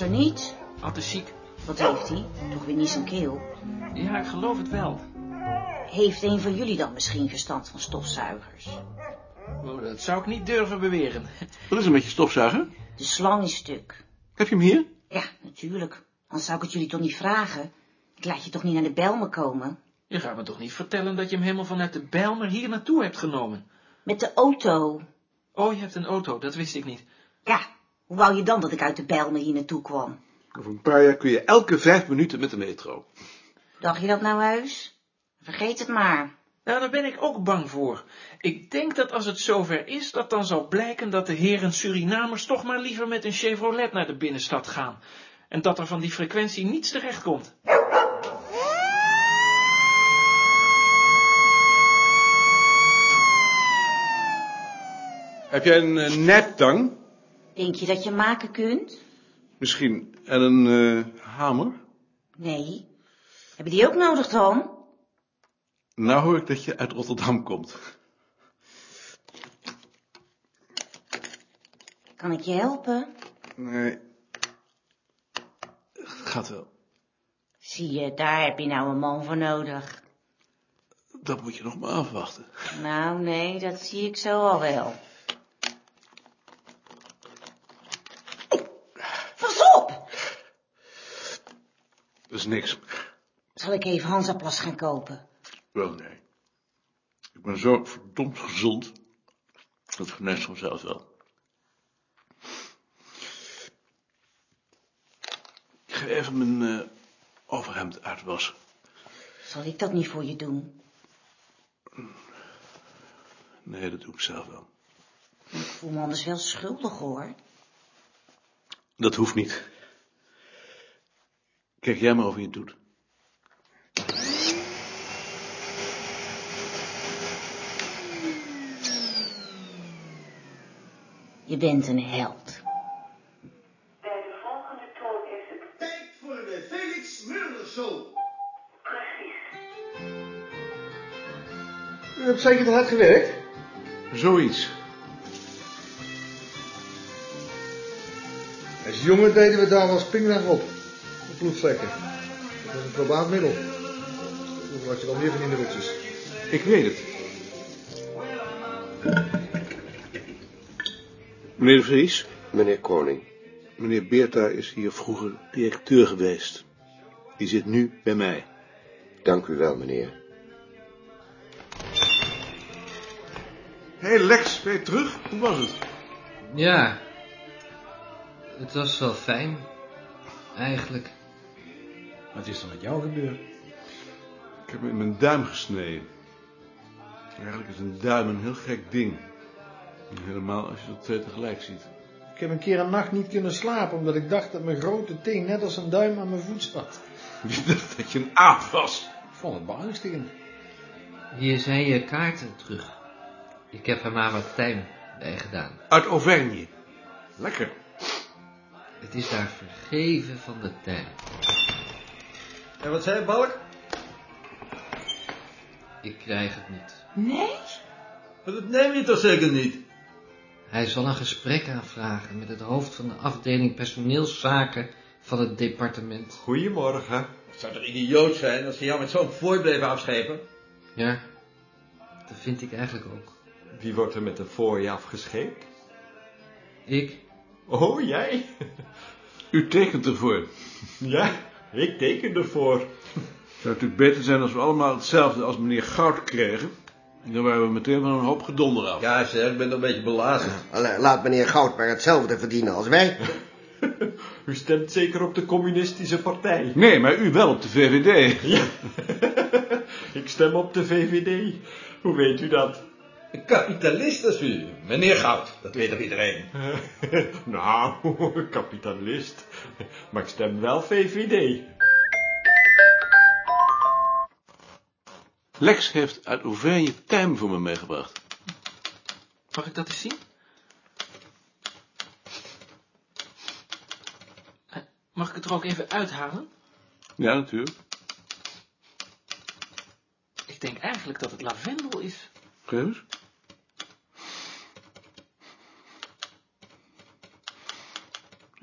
er niet. Had is ziek. Wat heeft hij? Toch weer niet zijn keel. Ja, ik geloof het wel. Heeft een van jullie dan misschien verstand van stofzuigers? Oh, dat zou ik niet durven beweren. Wat is er met je stofzuiger? De slang is stuk. Heb je hem hier? Ja, natuurlijk. Anders zou ik het jullie toch niet vragen. Ik laat je toch niet naar de Belmen komen? Je gaat me toch niet vertellen dat je hem helemaal vanuit de Bijlmer hier naartoe hebt genomen? Met de auto. Oh, je hebt een auto, dat wist ik niet. Ja, hoe wou je dan dat ik uit de Bijlmer hier naartoe kwam? Over een paar jaar kun je elke vijf minuten met de metro. Dacht je dat nou huis? Vergeet het maar. Nou, daar ben ik ook bang voor. Ik denk dat als het zover is, dat dan zal blijken dat de heren Surinamers toch maar liever met een Chevrolet naar de binnenstad gaan. En dat er van die frequentie niets terecht komt. Heb jij een uh, nijptang? Denk je dat je maken kunt? Misschien. En een uh, hamer? Nee. Heb je die ook nodig dan? Nou hoor ik dat je uit Rotterdam komt. Kan ik je helpen? Nee. Gaat wel. Zie je, daar heb je nou een man voor nodig. Dat moet je nog maar afwachten. Nou, nee, dat zie ik zo al wel. Pas op! Dat is niks. Zal ik even Hansaplas gaan kopen? Wel, nee. Ik ben zo verdomd gezond. Dat geneest vanzelf wel. Ik ga even mijn uh, overhemd uitwassen. Zal ik dat niet voor je doen? Nee, dat doe ik zelf wel. Ik voel me anders wel schuldig, hoor. Dat hoeft niet. Kijk jij maar of je het doet. Je bent een held. Bij de volgende toon is het Tijd voor de Felix Murder Show. precies. U hebt zeker te hard gewerkt? Zoiets. Als jongen deden we daar als pingweg op. De bloedvlekken. Dat is een probaat middel. Vroeger had je wel meer van die middeltjes. Ik weet het. Meneer de Vries, Meneer Koning, meneer Beerta is hier vroeger directeur geweest. Die zit nu bij mij. dank u wel, meneer. Hé hey Lex, ben je terug? Hoe was het? Ja, het was wel fijn. Eigenlijk. Wat is er met jou gebeurd? Ik heb me in mijn duim gesneden. Eigenlijk is een duim een heel gek ding. Helemaal als je er twee tegelijk ziet. Ik heb een keer een nacht niet kunnen slapen omdat ik dacht dat mijn grote teen net als een duim aan mijn voet zat. Je dacht dat je een aap was. Ik vond het beangstigend. Hier zijn je kaarten terug. Ik heb er maar wat tijm bij gedaan. Uit Auvergne. Lekker. Het is daar vergeven van de tijm. En wat zei Balk? Ik krijg het niet. Nee? Dat neem je toch zeker niet? Hij zal een gesprek aanvragen met het hoofd van de afdeling personeelszaken van het departement. Goedemorgen. Het zou toch idioot zijn als ze jou met zo'n fooi bleven afschepen? Ja, dat vind ik eigenlijk ook. Wie wordt er met de fooi afgescheept? Ik? Oh, jij? U tekent ervoor. Ja, ik teken ervoor. Het zou natuurlijk beter zijn als we allemaal hetzelfde als meneer Goud kregen. Dan waren we meteen van een hoop gedonder af. Ja, zeg, ik ben een beetje belazerd. La- Laat meneer Goud maar hetzelfde verdienen als wij. U stemt zeker op de communistische partij. Nee, maar u wel op de VVD. Ja. ik stem op de VVD. Hoe weet u dat? Een kapitalist is u, meneer Goud. Dat weet toch iedereen? nou, kapitalist. Maar ik stem wel VVD. Lex heeft uit Auvergne tijm voor me meegebracht. Mag ik dat eens zien? Eh, Mag ik het er ook even uithalen? Ja, natuurlijk. Ik denk eigenlijk dat het lavendel is. Geef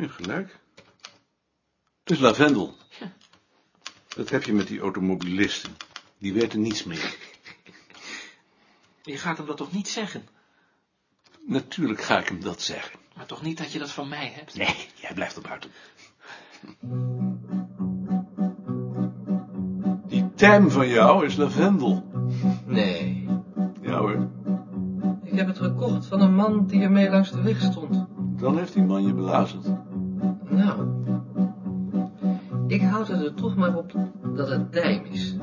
hebt gelijk. Het is lavendel. Dat heb je met die automobilisten. Die weten niets meer. Je gaat hem dat toch niet zeggen? Natuurlijk ga ik hem dat zeggen. Maar toch niet dat je dat van mij hebt? Nee, jij blijft er buiten. Die tijm van jou is lavendel. Nee, Ja hoor, ik heb het gekocht van een man die ermee langs de weg stond. dan heeft die man je belazerd. Nou, ik houd het er toch maar op dat het tijm is.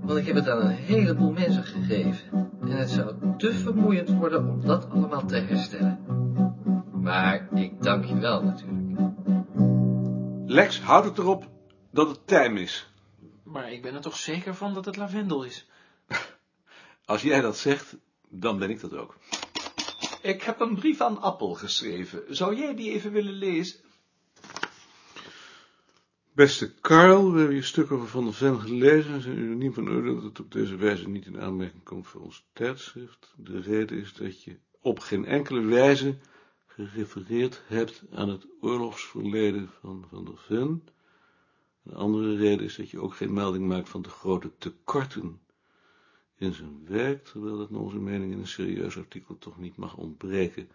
Want ik heb het aan een heleboel mensen gegeven. En het zou te vermoeiend worden om dat allemaal te herstellen. Maar ik dank je wel natuurlijk. Lex, houd het erop dat het tijm is. Maar ik ben er toch zeker van dat het lavendel is. Als jij dat zegt, dan ben ik dat ook. Ik heb een brief aan Appel geschreven. Zou jij die even willen lezen? Beste Karl, we hebben je stuk over Van der Ven gelezen en zijn unaniem van oordeel dat het op deze wijze niet in aanmerking komt voor ons tijdschrift. De reden is dat je op geen enkele wijze gerefereerd hebt aan het oorlogsverleden van Van der Ven. Een andere reden is dat je ook geen melding maakt van de grote tekorten in zijn werk, terwijl dat naar onze mening in een serieus artikel toch niet mag ontbreken.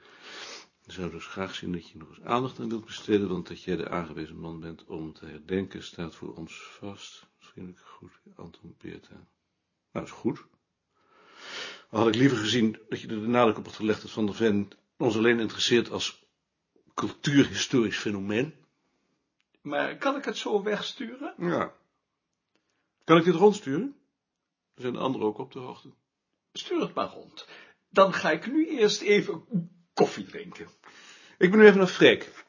Ik zou dus graag zien dat je nog eens aandacht aan wilt besteden, want dat jij de aangewezen man bent om te herdenken staat voor ons vast. Vriendelijk goed, Anton Beerta. Nou, is goed. Had ik liever gezien dat je er de nadruk op had gelegd dat Van der Ven ons alleen interesseert als cultuurhistorisch fenomeen. Maar kan ik het zo wegsturen? Ja. Kan ik dit rondsturen? Er zijn de anderen ook op de hoogte. Stuur het maar rond. Dan ga ik nu eerst even koffie drinken. Ik ben nu even naar Freek.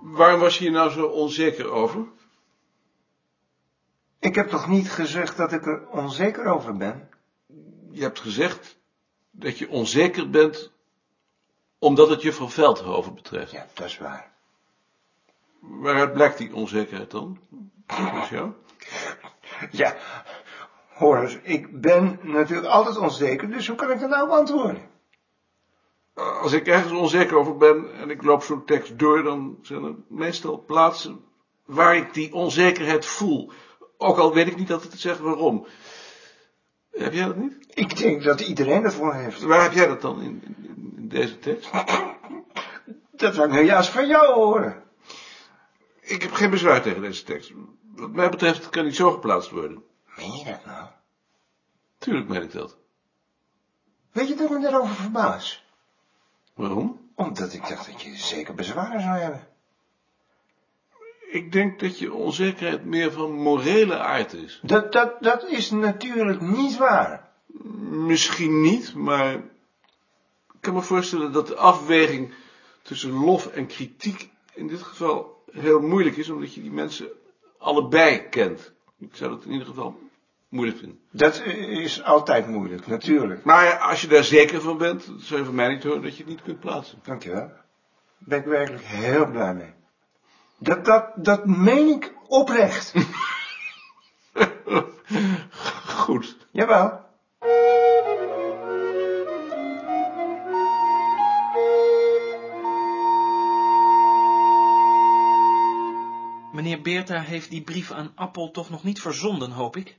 Waarom was je hier nou zo onzeker over? Ik heb toch niet gezegd dat ik er onzeker over ben? Je hebt gezegd dat je onzeker bent omdat het juffrouw Veldhoven betreft. Ja, dat is waar. Waaruit blijkt die onzekerheid dan? Jou? Ja, hoor eens, ik ben natuurlijk altijd onzeker, dus hoe kan ik dat nou beantwoorden? Als ik ergens onzeker over ben en ik loop zo'n tekst door, dan zijn er meestal plaatsen waar ik die onzekerheid voel. Ook al weet ik niet altijd te zeggen waarom. Heb jij dat niet? Ik denk dat iedereen dat voor heeft. Waar heb jij dat dan in, in, in deze tekst? Dat wil ik nou juist van jou horen. Ik heb geen bezwaar tegen deze tekst. Wat mij betreft kan die zo geplaatst worden. Meen je dat nou? Tuurlijk meen ik dat. Weet je dat ik me daarover verbaas? Waarom? Omdat ik dacht dat je zeker bezwaren zou hebben. Ik denk dat je onzekerheid meer van morele aard is. Dat, dat, dat is natuurlijk niet waar. Misschien niet, maar ik kan me voorstellen dat de afweging tussen lof en kritiek in dit geval heel moeilijk is, omdat je die mensen allebei kent. Ik zou dat in ieder geval moeilijk vinden. Dat is altijd moeilijk, natuurlijk. Maar als je daar zeker van bent, zou je van mij niet horen dat je het niet kunt plaatsen. Dankjewel. Daar ben ik werkelijk heel blij mee. Dat, dat, dat meen ik oprecht. Goed. Jawel. Meneer Beerta heeft die brief aan Appel toch nog niet verzonden, hoop ik?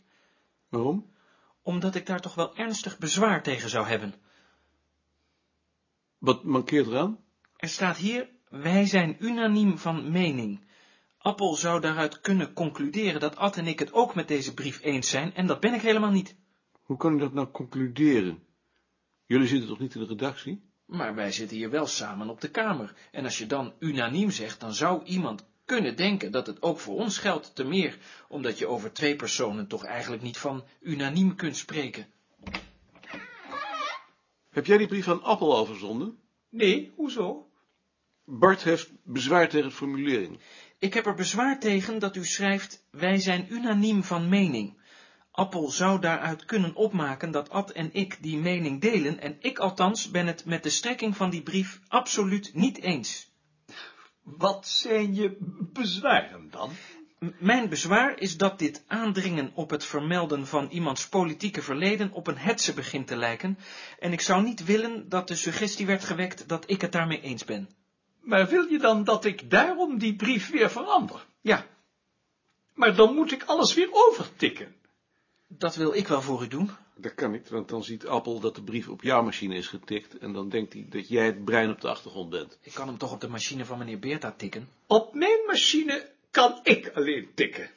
Waarom? Omdat ik daar toch wel ernstig bezwaar tegen zou hebben. Wat mankeert eraan? Er staat hier, wij zijn unaniem van mening. Appel zou daaruit kunnen concluderen dat Ad en ik het ook met deze brief eens zijn, en dat ben ik helemaal niet. Hoe kan ik dat nou concluderen? Jullie zitten toch niet in de redactie? Maar wij zitten hier wel samen op de kamer, en als je dan unaniem zegt, dan zou iemand kunnen denken dat het ook voor ons geldt, te meer, omdat je over twee personen toch eigenlijk niet van unaniem kunt spreken. Heb jij die brief aan Appel al verzonden? Nee, hoezo? Bart heeft bezwaar tegen de formulering. Ik heb er bezwaar tegen dat u schrijft, wij zijn unaniem van mening. Appel zou daaruit kunnen opmaken dat Ad en ik die mening delen, en ik althans ben het met de strekking van die brief absoluut niet eens. Wat zijn je bezwaren dan? M- Mijn bezwaar is dat dit aandringen op het vermelden van iemands politieke verleden op een hetze begint te lijken, en ik zou niet willen dat de suggestie werd gewekt dat ik het daarmee eens ben. Maar wil je dan dat ik daarom die brief weer verander? Ja, Maar dan moet ik alles weer overtikken. dat wil ik wel voor u doen. Dat kan niet, want dan ziet Appel dat de brief op jouw machine is getikt en dan denkt hij dat jij het brein op de achtergrond bent. Ik kan hem toch op de machine van meneer Beerta tikken? Op mijn machine kan ik alleen tikken.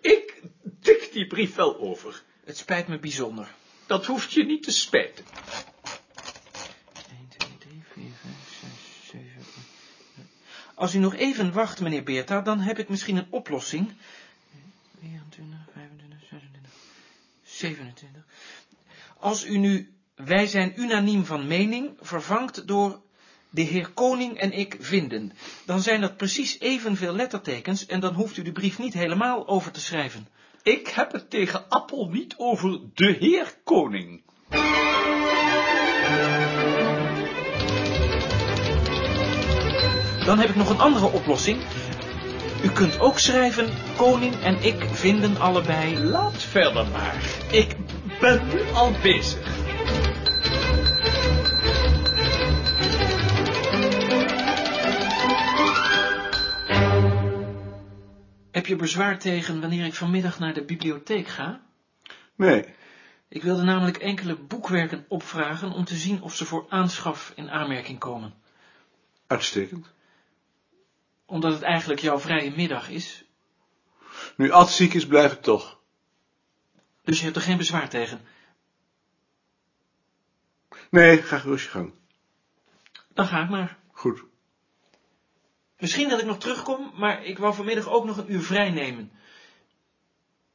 Ik tik die brief wel over. Het spijt me bijzonder. Dat hoeft je niet te spijten. Als u nog even wacht, meneer Beerta, dan heb ik misschien een oplossing. 24, 25, 26, 27. Als u nu wij zijn unaniem van mening vervangt door de heer Koning en ik vinden, dan zijn dat precies evenveel lettertekens en dan hoeft u de brief niet helemaal over te schrijven. Ik heb het tegen Appel niet over de heer koning. Dan heb ik nog een andere oplossing. U kunt ook schrijven, koning en ik vinden allebei. Laat verder maar. Ik ben nu al bezig. Heb je bezwaar tegen wanneer ik vanmiddag naar de bibliotheek ga? Nee, Ik wilde namelijk enkele boekwerken opvragen om te zien of ze voor aanschaf in aanmerking komen. uitstekend. Omdat het eigenlijk jouw vrije middag is, Nu Ad ziek is, blijf ik toch. dus je hebt er geen bezwaar tegen. Nee, ga gerust je gang. Dan ga ik maar. Goed. Misschien dat ik nog terugkom, maar ik wou vanmiddag ook nog een uur vrij nemen.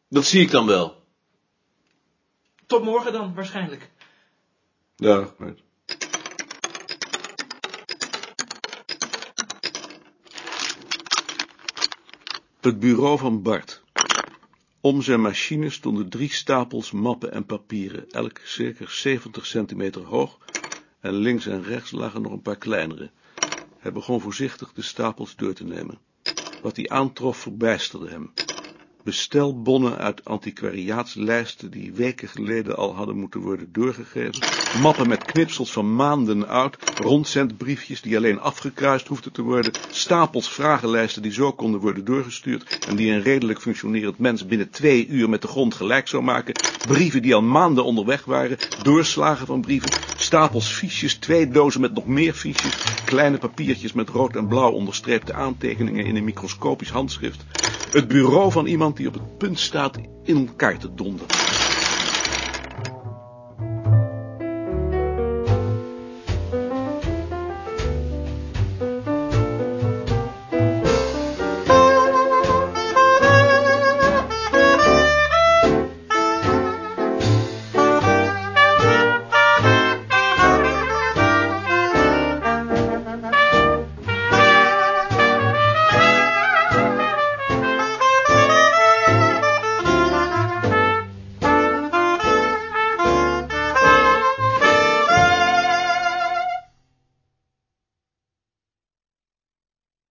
Dat zie ik dan wel. Tot morgen dan, waarschijnlijk. Dag, meid. Het bureau van Bart. Om zijn machine stonden drie stapels mappen en papieren, elk circa 70 centimeter hoog, en links en rechts lagen nog een paar kleinere. Hij begon voorzichtig de stapels door te nemen. Wat hij aantrof verbijsterde hem. Bestelbonnen uit antiquariaatslijsten die weken geleden al hadden moeten worden doorgegeven. Mappen met knipsels van maanden oud. Rondzendbriefjes die alleen afgekruist hoefden te worden. Stapels vragenlijsten die zo konden worden doorgestuurd. En die een redelijk functionerend mens binnen twee uur met de grond gelijk zou maken. Brieven die al maanden onderweg waren. Doorslagen van brieven. Stapels fiches. Twee dozen met nog meer fiches. Kleine papiertjes met rood en blauw onderstreepte aantekeningen in een microscopisch handschrift. Het bureau van iemand die op het punt staat in elkaar te donderen.